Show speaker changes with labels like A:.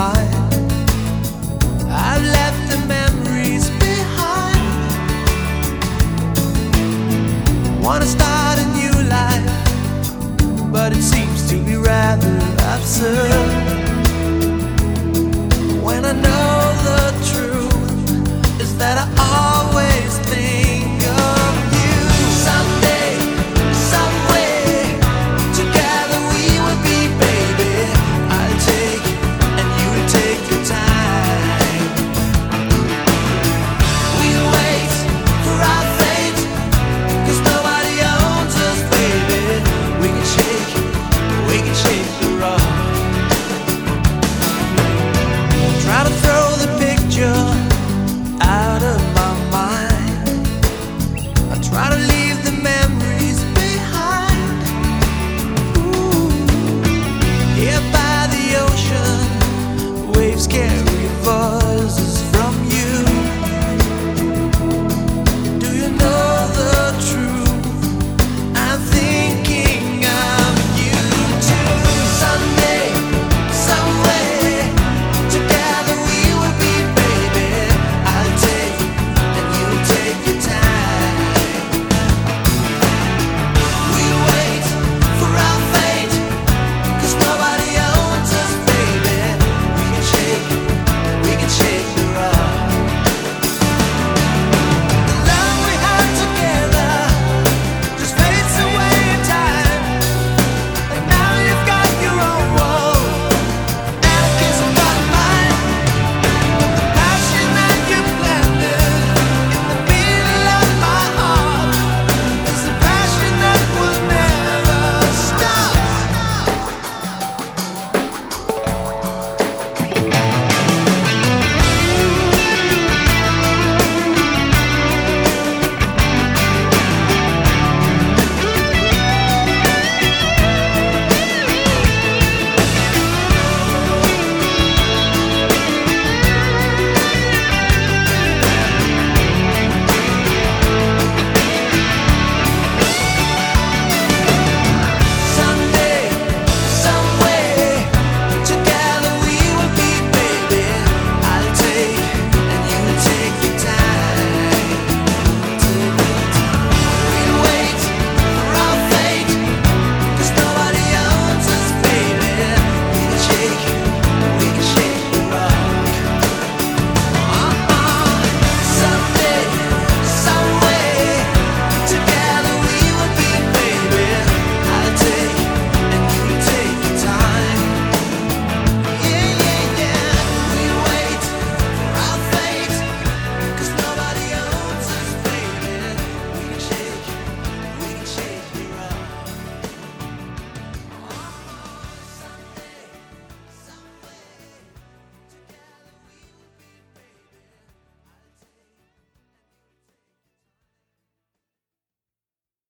A: mine. I've left the memories behind. Wanna start a new life, but it seems to be rather absurd.